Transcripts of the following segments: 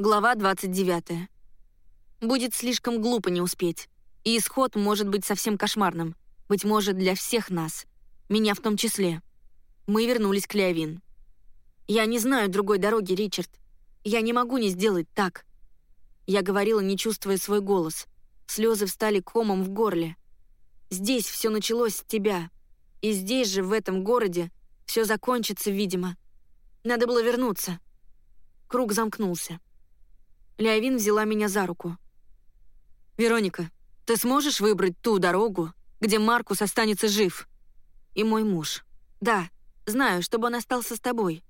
Глава 29. Будет слишком глупо не успеть. И исход может быть совсем кошмарным. Быть может, для всех нас. Меня в том числе. Мы вернулись к Леовин. «Я не знаю другой дороги, Ричард. Я не могу не сделать так». Я говорила, не чувствуя свой голос. Слезы встали комом в горле. «Здесь все началось с тебя. И здесь же, в этом городе, все закончится, видимо. Надо было вернуться». Круг замкнулся. Леовин взяла меня за руку. «Вероника, ты сможешь выбрать ту дорогу, где Маркус останется жив? И мой муж. Да, знаю, чтобы он остался с тобой.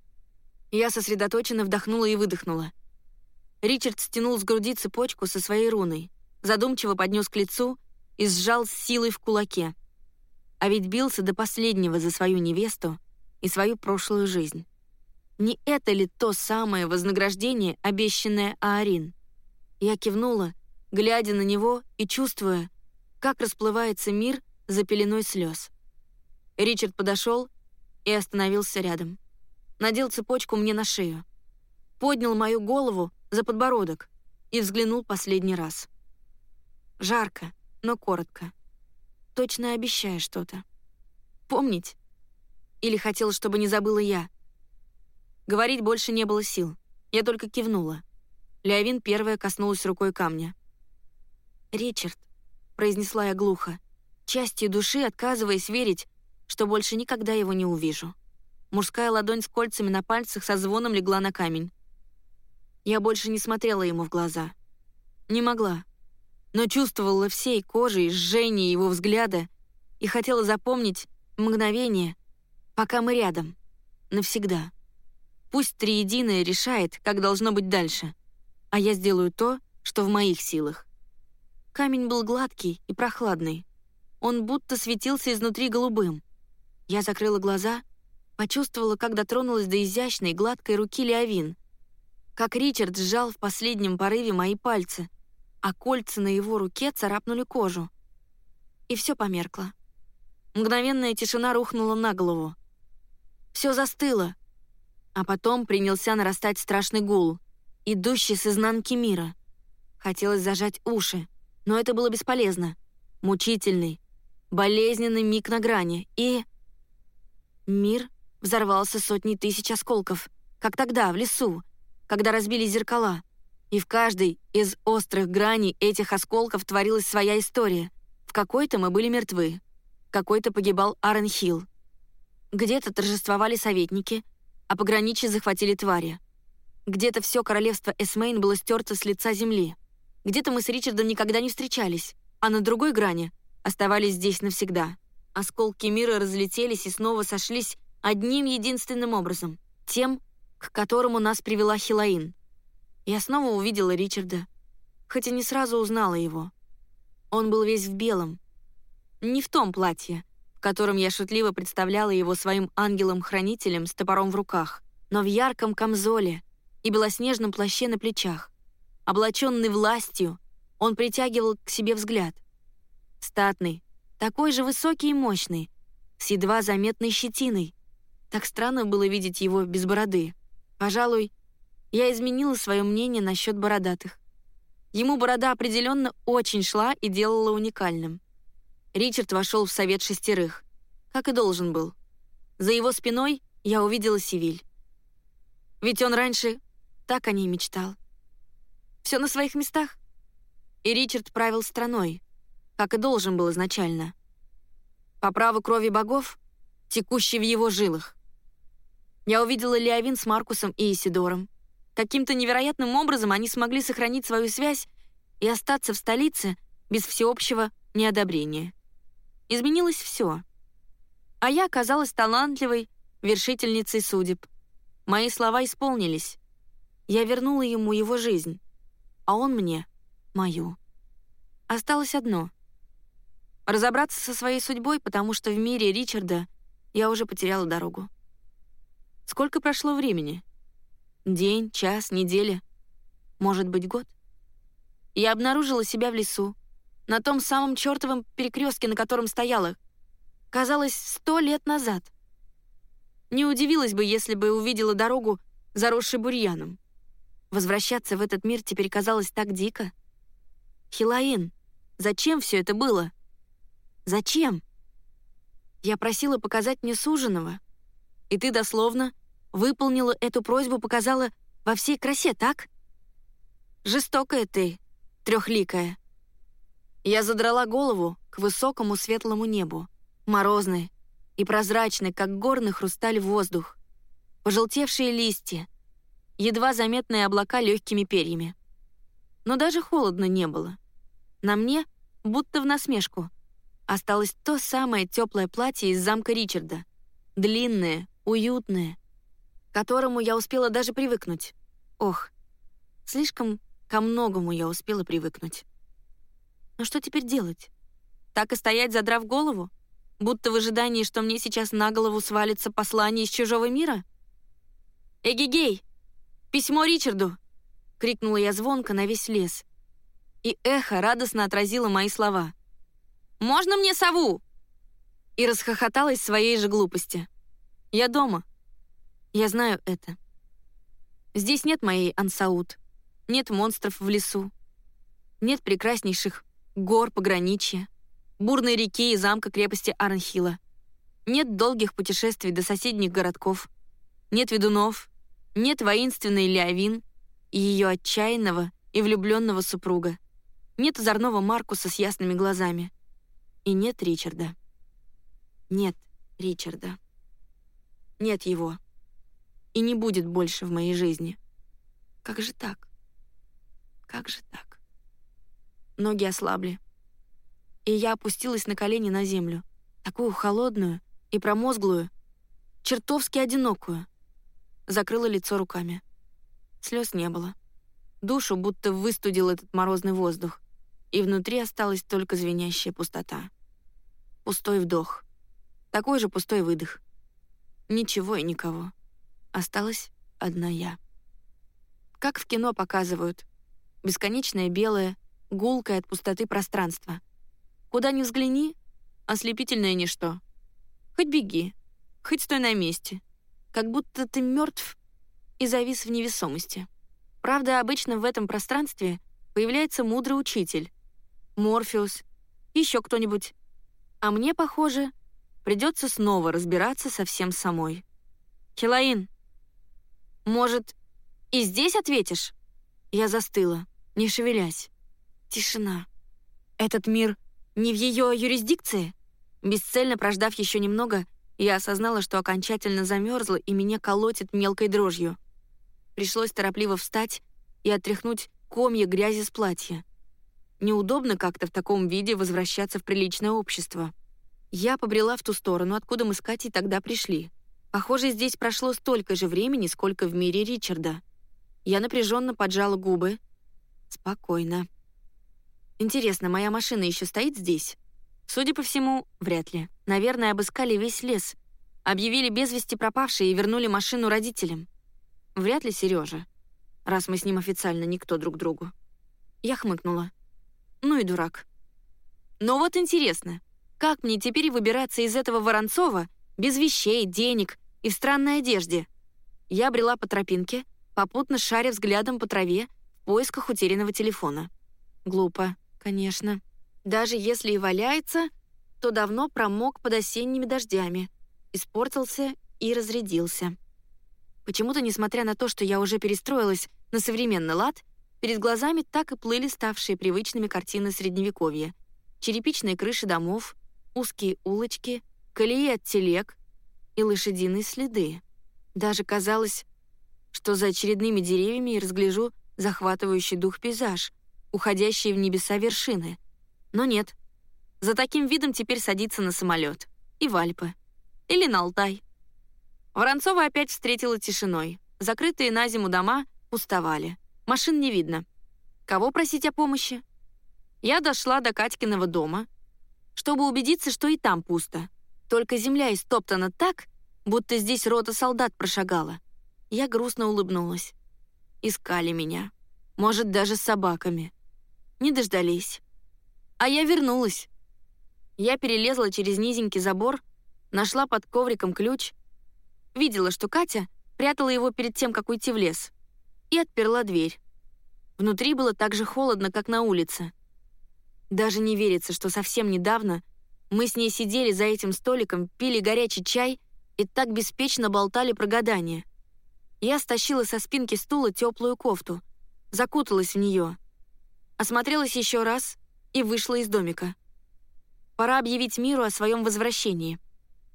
Я сосредоточенно вдохнула и выдохнула. Ричард стянул с груди цепочку со своей руной, задумчиво поднес к лицу и сжал с силой в кулаке. А ведь бился до последнего за свою невесту и свою прошлую жизнь. Не это ли то самое вознаграждение, обещанное Аарин? Я кивнула, глядя на него и чувствуя, как расплывается мир за пеленой слез. Ричард подошел и остановился рядом надел цепочку мне на шею, поднял мою голову за подбородок и взглянул последний раз. Жарко, но коротко. Точно обещая что-то. Помнить? Или хотел, чтобы не забыла я? Говорить больше не было сил. Я только кивнула. Леовин первая коснулась рукой камня. «Ричард», — произнесла я глухо, частью души отказываясь верить, что больше никогда его не увижу. Мужская ладонь с кольцами на пальцах со звоном легла на камень. Я больше не смотрела ему в глаза. Не могла. Но чувствовала всей кожей жжение его взгляда и хотела запомнить мгновение, пока мы рядом. Навсегда. Пусть Триединое решает, как должно быть дальше, а я сделаю то, что в моих силах. Камень был гладкий и прохладный. Он будто светился изнутри голубым. Я закрыла глаза Почувствовала, как дотронулась до изящной, гладкой руки Леовин. Как Ричард сжал в последнем порыве мои пальцы, а кольца на его руке царапнули кожу. И все померкло. Мгновенная тишина рухнула на голову. Все застыло. А потом принялся нарастать страшный гул, идущий с изнанки мира. Хотелось зажать уши, но это было бесполезно. Мучительный, болезненный миг на грани. И... Мир взорвался сотни тысяч осколков, как тогда, в лесу, когда разбили зеркала. И в каждой из острых граней этих осколков творилась своя история. В какой-то мы были мертвы, какой-то погибал Аарон Хилл. Где-то торжествовали советники, а пограничье захватили твари. Где-то все королевство Эсмейн было стерто с лица земли. Где-то мы с Ричардом никогда не встречались, а на другой грани оставались здесь навсегда. Осколки мира разлетелись и снова сошлись Одним единственным образом. Тем, к которому нас привела Хилаин. Я снова увидела Ричарда, хотя не сразу узнала его. Он был весь в белом. Не в том платье, в котором я шутливо представляла его своим ангелом-хранителем с топором в руках, но в ярком камзоле и белоснежном плаще на плечах. Облаченный властью, он притягивал к себе взгляд. Статный, такой же высокий и мощный, с едва заметной щетиной, так странно было видеть его без бороды. Пожалуй, я изменила свое мнение насчет бородатых. Ему борода определенно очень шла и делала уникальным. Ричард вошел в совет шестерых, как и должен был. За его спиной я увидела Сивиль. Ведь он раньше так о ней мечтал. Все на своих местах. И Ричард правил страной, как и должен был изначально. По праву крови богов, текущей в его жилах. Я увидела Леовин с Маркусом и Исидором. Каким-то невероятным образом они смогли сохранить свою связь и остаться в столице без всеобщего неодобрения. Изменилось все. А я оказалась талантливой вершительницей судеб. Мои слова исполнились. Я вернула ему его жизнь, а он мне — мою. Осталось одно — разобраться со своей судьбой, потому что в мире Ричарда я уже потеряла дорогу. Сколько прошло времени? День, час, неделя? Может быть, год? Я обнаружила себя в лесу, на том самом чертовом перекрестке, на котором стояла. Казалось, сто лет назад. Не удивилась бы, если бы увидела дорогу, заросшей бурьяном. Возвращаться в этот мир теперь казалось так дико. Хилаин, зачем все это было? Зачем? Я просила показать мне суженого, и ты дословно выполнила эту просьбу, показала во всей красе, так? Жестокая ты, трехликая. Я задрала голову к высокому светлому небу, морозный и прозрачный, как горный хрусталь воздух, пожелтевшие листья, едва заметные облака легкими перьями. Но даже холодно не было. На мне, будто в насмешку, осталось то самое теплое платье из замка Ричарда. Длинное, уютное, к которому я успела даже привыкнуть. Ох, слишком ко многому я успела привыкнуть. Но что теперь делать? Так и стоять, задрав голову? Будто в ожидании, что мне сейчас на голову свалится послание из чужого мира? «Эгегей! Письмо Ричарду!» — крикнула я звонко на весь лес. И эхо радостно отразило мои слова. «Можно мне сову?» И расхохоталась своей же глупости. «Я дома. Я знаю это. Здесь нет моей Ансаут, нет монстров в лесу, нет прекраснейших гор пограничья, бурной реки и замка крепости Арнхила, нет долгих путешествий до соседних городков, нет ведунов, нет воинственной Леовин и ее отчаянного и влюбленного супруга. Нет озорного Маркуса с ясными глазами. И нет Ричарда. Нет Ричарда. Нет его. И не будет больше в моей жизни. Как же так? Как же так? Ноги ослабли. И я опустилась на колени на землю, такую холодную и промозглую, чертовски одинокую — закрыла лицо руками. Слез не было. Душу будто выстудил этот морозный воздух, и внутри осталась только звенящая пустота. Пустой вдох. Такой же пустой выдох. Ничего и никого. Осталась одна я. Как в кино показывают. Бесконечное белое, гулкое от пустоты пространство. Куда ни взгляни — ослепительное ничто. Хоть беги, хоть стой на месте как будто ты мертв и завис в невесомости. Правда, обычно в этом пространстве появляется мудрый учитель, Морфеус, еще кто-нибудь. А мне, похоже, придется снова разбираться со всем самой. Хилаин, может, и здесь ответишь? Я застыла, не шевелясь. Тишина. Этот мир не в ее юрисдикции? Бесцельно прождав еще немного, я осознала, что окончательно замерзла и меня колотит мелкой дрожью. Пришлось торопливо встать и отряхнуть комья грязи с платья. Неудобно как-то в таком виде возвращаться в приличное общество. Я побрела в ту сторону, откуда мы с Катей тогда пришли. Похоже, здесь прошло столько же времени, сколько в мире Ричарда. Я напряженно поджала губы. Спокойно. Интересно, моя машина еще стоит здесь? Судя по всему, вряд ли. Наверное, обыскали весь лес, объявили без вести пропавшие и вернули машину родителям. Вряд ли Сережа, раз мы с ним официально никто друг другу. Я хмыкнула. Ну и дурак. Но вот интересно, как мне теперь выбираться из этого Воронцова без вещей, денег и в странной одежде? Я брела по тропинке, попутно шаря взглядом по траве в поисках утерянного телефона. Глупо, конечно. Даже если и валяется, то давно промок под осенними дождями, испортился и разрядился. Почему-то, несмотря на то, что я уже перестроилась на современный лад, перед глазами так и плыли ставшие привычными картины Средневековья. Черепичные крыши домов, узкие улочки, колеи от телег и лошадиные следы. Даже казалось, что за очередными деревьями я разгляжу захватывающий дух пейзаж, уходящие в небеса вершины — но нет. За таким видом теперь садиться на самолет. И в Альпы. Или на Алтай. Воронцова опять встретила тишиной. Закрытые на зиму дома пустовали. Машин не видно. Кого просить о помощи? Я дошла до Катькиного дома, чтобы убедиться, что и там пусто. Только земля истоптана так, будто здесь рота солдат прошагала. Я грустно улыбнулась. Искали меня. Может, даже с собаками. Не дождались. А я вернулась. Я перелезла через низенький забор, нашла под ковриком ключ, видела, что Катя прятала его перед тем, как уйти в лес. и отперла дверь. Внутри было так же холодно, как на улице. Даже не верится, что совсем недавно мы с ней сидели за этим столиком, пили горячий чай и так беспечно болтали про гадание. Я стащила со спинки стула теплую кофту, закуталась в нее, осмотрелась еще раз и вышла из домика. Пора объявить миру о своем возвращении.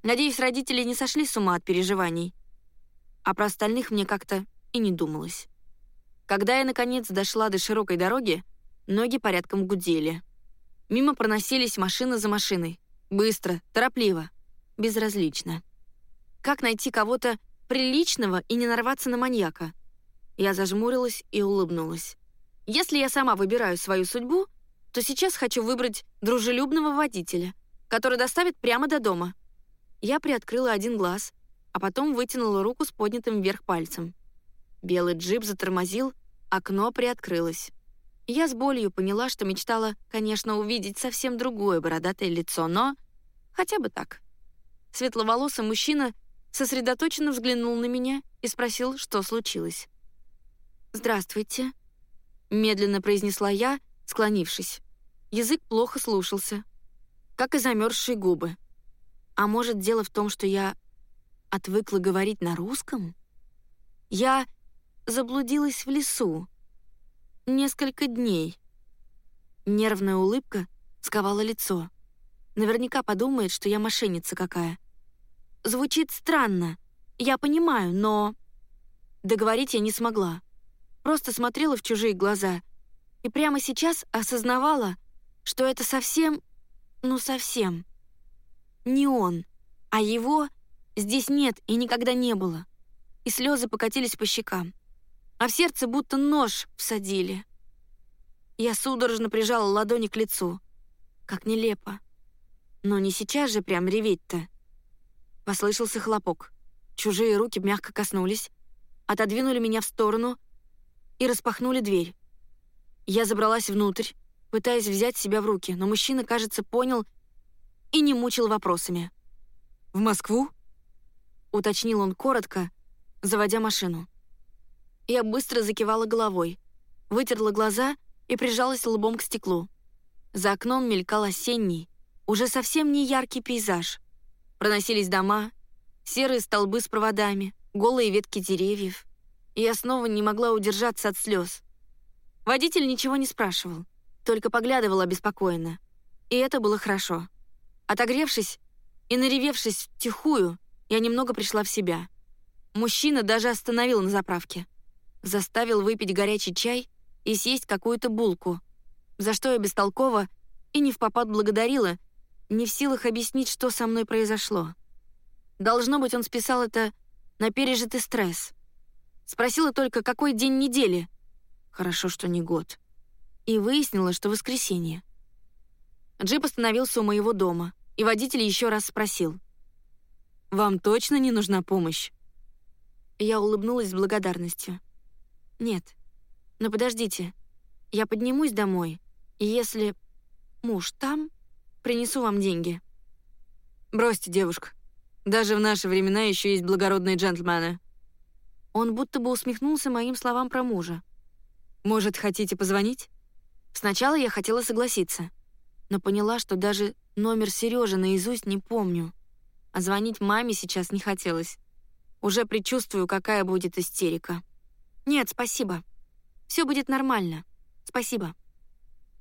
Надеюсь, родители не сошли с ума от переживаний. А про остальных мне как-то и не думалось. Когда я, наконец, дошла до широкой дороги, ноги порядком гудели. Мимо проносились машины за машиной. Быстро, торопливо, безразлично. Как найти кого-то приличного и не нарваться на маньяка? Я зажмурилась и улыбнулась. Если я сама выбираю свою судьбу, то сейчас хочу выбрать дружелюбного водителя, который доставит прямо до дома. Я приоткрыла один глаз, а потом вытянула руку с поднятым вверх пальцем. Белый джип затормозил, окно приоткрылось. Я с болью поняла, что мечтала, конечно, увидеть совсем другое бородатое лицо, но хотя бы так. Светловолосый мужчина сосредоточенно взглянул на меня и спросил, что случилось. «Здравствуйте», — медленно произнесла я, склонившись. Язык плохо слушался, как и замерзшие губы. А может, дело в том, что я отвыкла говорить на русском? Я заблудилась в лесу. Несколько дней. Нервная улыбка сковала лицо. Наверняка подумает, что я мошенница какая. Звучит странно, я понимаю, но... Договорить я не смогла. Просто смотрела в чужие глаза и прямо сейчас осознавала, что это совсем, ну совсем, не он, а его здесь нет и никогда не было. И слезы покатились по щекам, а в сердце будто нож всадили. Я судорожно прижала ладони к лицу. Как нелепо. Но не сейчас же прям реветь-то. Послышался хлопок. Чужие руки мягко коснулись, отодвинули меня в сторону и распахнули дверь. Я забралась внутрь, пытаясь взять себя в руки, но мужчина, кажется, понял и не мучил вопросами. «В Москву?» — уточнил он коротко, заводя машину. Я быстро закивала головой, вытерла глаза и прижалась лбом к стеклу. За окном мелькал осенний, уже совсем не яркий пейзаж. Проносились дома, серые столбы с проводами, голые ветки деревьев. И я снова не могла удержаться от слез. Водитель ничего не спрашивал только поглядывал обеспокоенно. И это было хорошо. Отогревшись и наревевшись втихую, я немного пришла в себя. Мужчина даже остановил на заправке. Заставил выпить горячий чай и съесть какую-то булку, за что я бестолково и не в попад благодарила, не в силах объяснить, что со мной произошло. Должно быть, он списал это на пережитый стресс. Спросила только, какой день недели. Хорошо, что не год и выяснила, что воскресенье. Джип остановился у моего дома, и водитель еще раз спросил. «Вам точно не нужна помощь?» Я улыбнулась с благодарностью. «Нет. Но подождите. Я поднимусь домой, и если муж там, принесу вам деньги». «Бросьте, девушка. Даже в наши времена еще есть благородные джентльмены». Он будто бы усмехнулся моим словам про мужа. «Может, хотите позвонить?» Сначала я хотела согласиться, но поняла, что даже номер Сережи наизусть не помню. А звонить маме сейчас не хотелось. Уже предчувствую, какая будет истерика. «Нет, спасибо. Все будет нормально. Спасибо».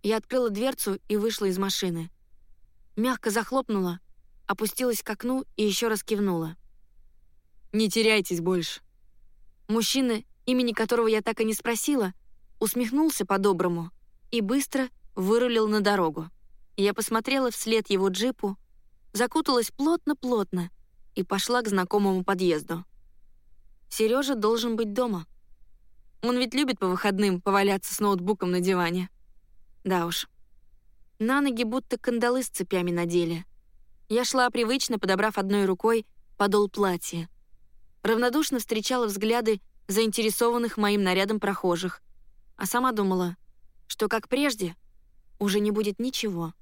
Я открыла дверцу и вышла из машины. Мягко захлопнула, опустилась к окну и еще раз кивнула. «Не теряйтесь больше». Мужчина, имени которого я так и не спросила, усмехнулся по-доброму — и быстро вырулил на дорогу. Я посмотрела вслед его джипу, закуталась плотно-плотно и пошла к знакомому подъезду. Сережа должен быть дома. Он ведь любит по выходным поваляться с ноутбуком на диване. Да уж. На ноги будто кандалы с цепями надели. Я шла привычно, подобрав одной рукой подол платья. Равнодушно встречала взгляды заинтересованных моим нарядом прохожих, а сама думала, что, как прежде, уже не будет ничего.